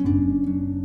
Música